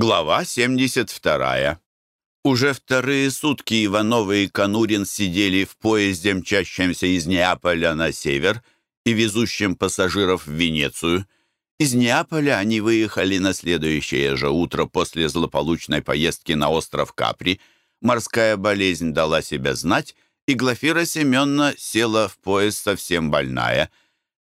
Глава 72. Уже вторые сутки Ивановы и Конурин сидели в поезде, мчащемся из Неаполя на север и везущем пассажиров в Венецию. Из Неаполя они выехали на следующее же утро после злополучной поездки на остров Капри. Морская болезнь дала себя знать, и Глафира Семеновна села в поезд совсем больная.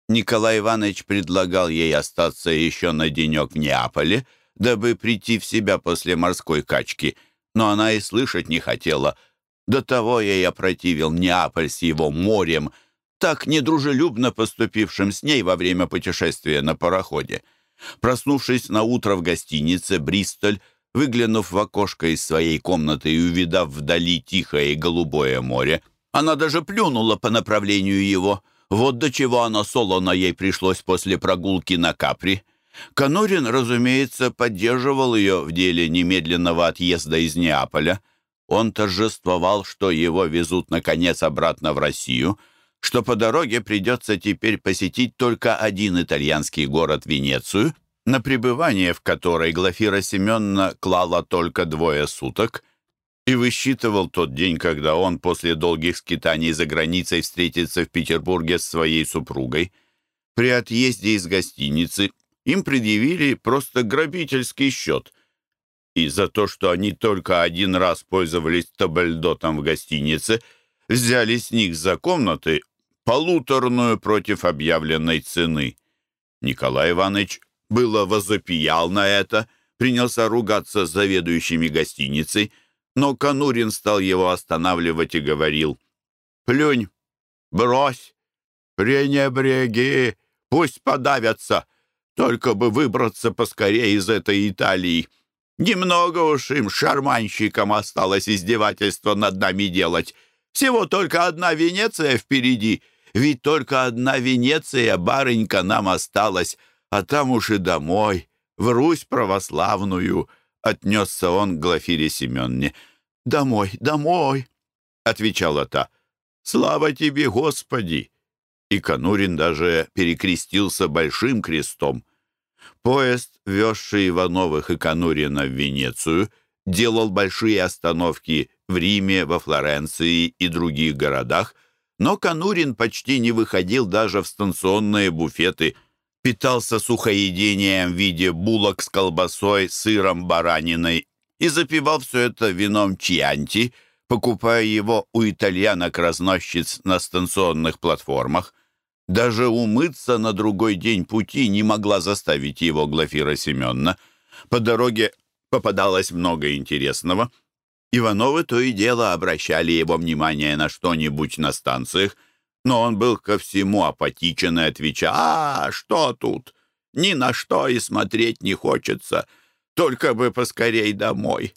Николай Иванович предлагал ей остаться еще на денек в Неаполе — дабы прийти в себя после морской качки, но она и слышать не хотела. До того ей опротивил Неаполь с его морем, так недружелюбно поступившим с ней во время путешествия на пароходе. Проснувшись на утро в гостинице «Бристоль», выглянув в окошко из своей комнаты и увидав вдали тихое и голубое море, она даже плюнула по направлению его. Вот до чего оно солоно ей пришлось после прогулки на Капри. Конурин, разумеется, поддерживал ее в деле немедленного отъезда из Неаполя. Он торжествовал, что его везут, наконец, обратно в Россию, что по дороге придется теперь посетить только один итальянский город Венецию, на пребывание в которой Глафира Семеновна клала только двое суток, и высчитывал тот день, когда он после долгих скитаний за границей встретится в Петербурге с своей супругой. При отъезде из гостиницы им предъявили просто грабительский счет. И за то, что они только один раз пользовались табельдотом в гостинице, взяли с них за комнаты полуторную против объявленной цены. Николай Иванович было возопиял на это, принялся ругаться с заведующими гостиницей, но Конурин стал его останавливать и говорил, «Плюнь, брось, пренебреги, пусть подавятся, только бы выбраться поскорее из этой Италии. Немного уж им, шарманщикам, осталось издевательство над нами делать. Всего только одна Венеция впереди. Ведь только одна Венеция, барынька, нам осталась. А там уж и домой, в Русь православную, — отнесся он к Глафире Семенне. «Домой, домой!» — отвечала та. «Слава тебе, Господи!» И Конурин даже перекрестился большим крестом. Поезд, везший Ивановых и Конурина в Венецию, делал большие остановки в Риме, во Флоренции и других городах, но Конурин почти не выходил даже в станционные буфеты, питался сухоедением в виде булок с колбасой, сыром, бараниной и запивал все это вином чианти, покупая его у итальянок-разносчиц на станционных платформах. Даже умыться на другой день пути не могла заставить его Глафира Семеновна. По дороге попадалось много интересного. Ивановы то и дело обращали его внимание на что-нибудь на станциях, но он был ко всему апатичен и отвечал, «А, что тут? Ни на что и смотреть не хочется, только бы поскорей домой».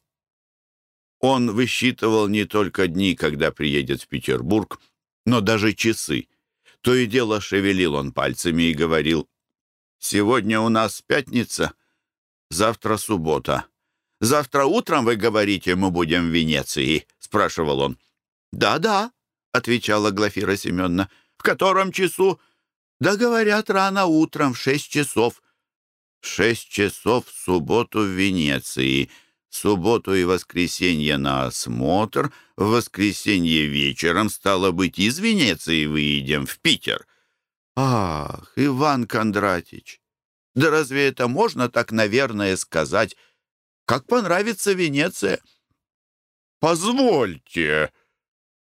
Он высчитывал не только дни, когда приедет в Петербург, но даже часы. То и дело шевелил он пальцами и говорил, «Сегодня у нас пятница, завтра суббота. Завтра утром, вы говорите, мы будем в Венеции?» — спрашивал он. «Да-да», — отвечала Глафира Семеновна. «В котором часу?» «Да, говорят, рано утром, в шесть часов». «Шесть часов в субботу в Венеции», субботу и воскресенье на осмотр, в воскресенье вечером, стало быть, из Венеции выедем в Питер. Ах, Иван Кондратич, да разве это можно так, наверное, сказать? Как понравится Венеция? Позвольте.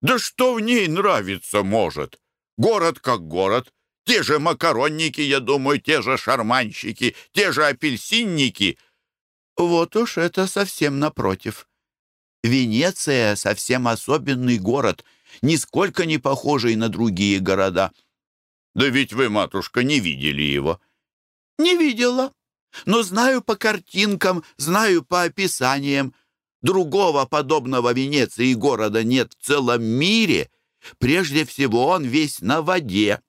Да что в ней нравится может? Город как город. Те же макаронники, я думаю, те же шарманщики, те же апельсинники — вот уж это совсем напротив. Венеция — совсем особенный город, нисколько не похожий на другие города. Да ведь вы, матушка, не видели его. Не видела, но знаю по картинкам, знаю по описаниям. Другого подобного Венеции города нет в целом мире. Прежде всего он весь на воде.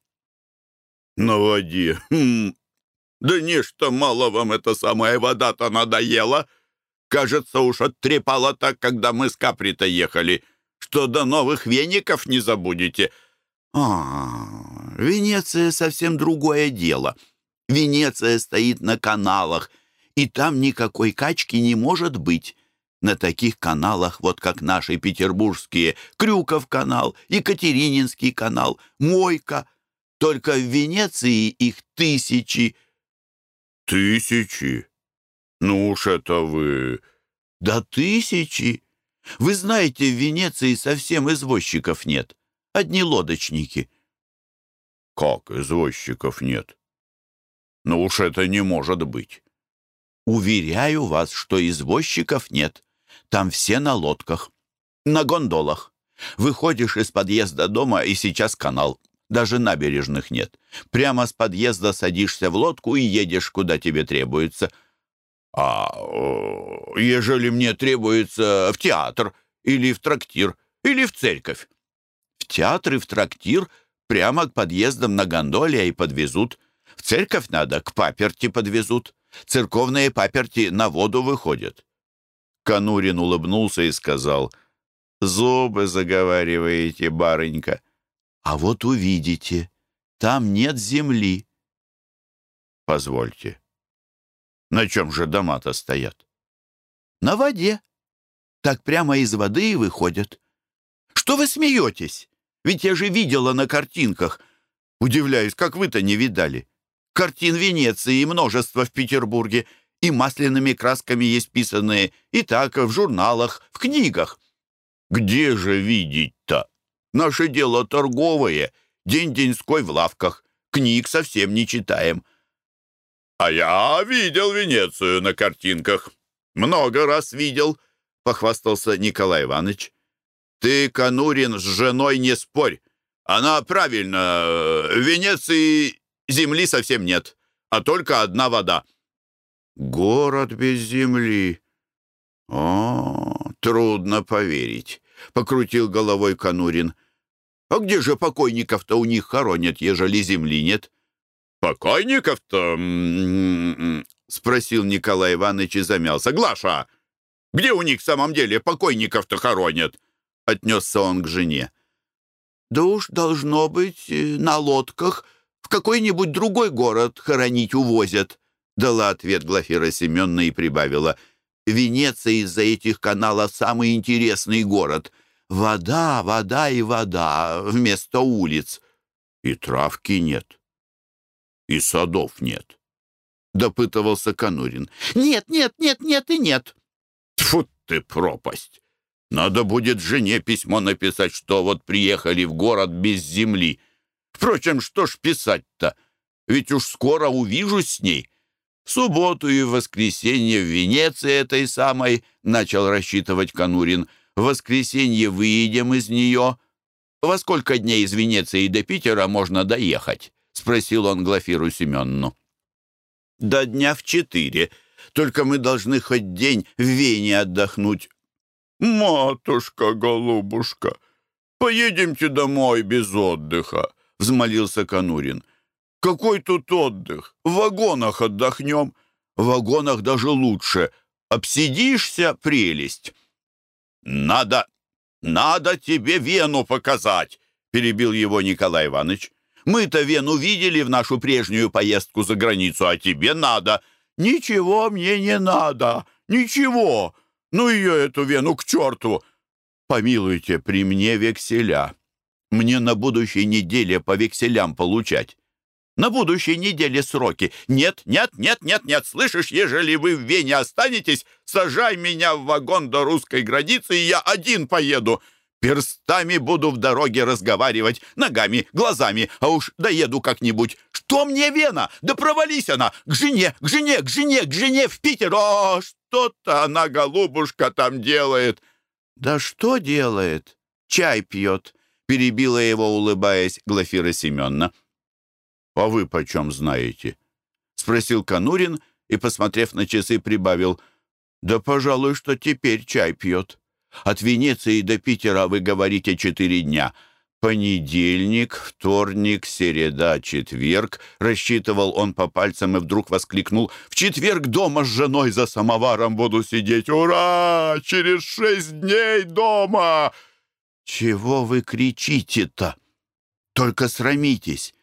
На воде? Хм, да нечто мало вам эта самая вода-то надоела. Кажется, уж оттрепала так, когда мы с Каприта ехали, что до новых веников не забудете. А, Венеция совсем другое дело. Венеция стоит на каналах, и там никакой качки не может быть. На таких каналах, вот как наши петербургские, Крюков канал, Екатерининский канал, Мойка. Только в Венеции их тысячи. Тысячи? Ну уж это вы... Да тысячи. Вы знаете, в Венеции совсем извозчиков нет. Одни лодочники. Как извозчиков нет? Ну уж это не может быть. Уверяю вас, что извозчиков нет. Там все на лодках, на гондолах. Выходишь из подъезда дома, и сейчас канал. Даже набережных нет. Прямо с подъезда садишься в лодку и едешь, куда тебе требуется. А ежели мне требуется в театр или в трактир или в церковь? В театр и в трактир прямо к подъездам на гондоле и подвезут. В церковь надо, к паперти подвезут. Церковные паперти на воду выходят. Конурин улыбнулся и сказал, «Зубы заговариваете, барынька». «А вот увидите, там нет земли». «Позвольте, на чем же дома-то стоят?» «На воде. Так прямо из воды и выходят». «Что вы смеетесь? Ведь я же видела на картинках. Удивляюсь, как вы-то не видали. Картин Венеции множество в Петербурге, и масляными красками есть писанные, и так в журналах, в книгах. Где же видеть-то? Наше дело торговое, день-деньской в лавках, книг совсем не читаем. А я видел Венецию на картинках. Много раз видел, похвастался Николай Иванович. Ты, Конурин, с женой не спорь. Она правильно. В Венеции земли совсем нет, а только одна вода. Город без земли. О, трудно поверить, покрутил головой Конурин. А где же покойников-то у них хоронят, ежели земли нет? Покойников-то? Спросил Николай Иванович и замялся. Глаша, где у них в самом деле покойников-то хоронят? Отнесся он к жене. Да уж должно быть э, на лодках в какой-нибудь другой город хоронить увозят», — дала ответ Глафира Семеновна и прибавила. «Венеция из-за этих каналов самый интересный город. Вода, вода и вода вместо улиц. И травки нет, и садов нет», — допытывался Конурин. «Нет, нет, нет, нет и нет». Тьфу ты, пропасть! Надо будет жене письмо написать, что вот приехали в город без земли». Впрочем, что ж писать-то? Ведь уж скоро увижусь с ней. В субботу и в воскресенье в Венеции этой самой, начал рассчитывать Конурин. В воскресенье выедем из нее. Во сколько дней из Венеции до Питера можно доехать? Спросил он Глафиру Семенну. До дня в четыре. Только мы должны хоть день в Вене отдохнуть. «Матушка-голубушка, поедемте домой без отдыха. — взмолился Конурин. «Какой тут отдых? В вагонах отдохнем. В вагонах даже лучше. Обсидишься — прелесть». «Надо, надо тебе Вену показать», — перебил его Николай Иванович. «Мы-то Вену видели в нашу прежнюю поездку за границу, а тебе надо». «Ничего мне не надо, ничего. Ну ее, эту Вену, к черту. Помилуйте, при мне векселя». Мне на будущей неделе по векселям получать. На будущей неделе сроки. Нет, нет, нет, нет, нет. Слышишь, ежели вы в Вене останетесь, сажай меня в вагон до русской границы, и я один поеду. Перстами буду в дороге разговаривать, ногами, глазами, а уж доеду как-нибудь. Что мне Вена? Да провались она! К жене, к жене, к жене, к жене в Питер! О, что-то она, голубушка, там делает!» «Да что делает? Чай пьет!» перебила его, улыбаясь, Глафира Семеновна. «А вы почем знаете?» — спросил Конурин и, посмотрев на часы, прибавил. «Да, пожалуй, что теперь чай пьет. От Венеции до Питера вы говорите четыре дня. Понедельник, вторник, среда, четверг». Рассчитывал он по пальцам и вдруг воскликнул. «В четверг дома с женой за самоваром буду сидеть. Ура! Через шесть дней дома!» «Чего вы кричите-то? Только срамитесь,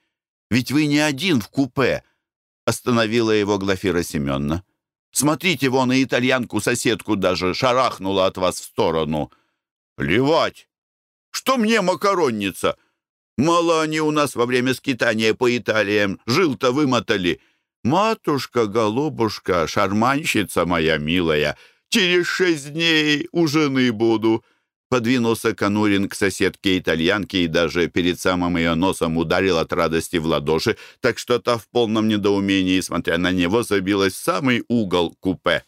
ведь вы не один в купе», — остановила его Глафира Семеновна. Смотрите, вон и итальянку-соседку даже шарахнула от вас в сторону». «Плевать! Что мне макаронница? Мало они у нас во время скитания по Италиям жил-то вымотали. Матушка, голубушка, шарманщица моя милая, через шесть дней у жены буду». Подвинулся Конурин к соседке-итальянке и даже перед самым ее носом ударил от радости в ладоши, так что та в полном недоумении, смотря на него, забилась в самый угол купе.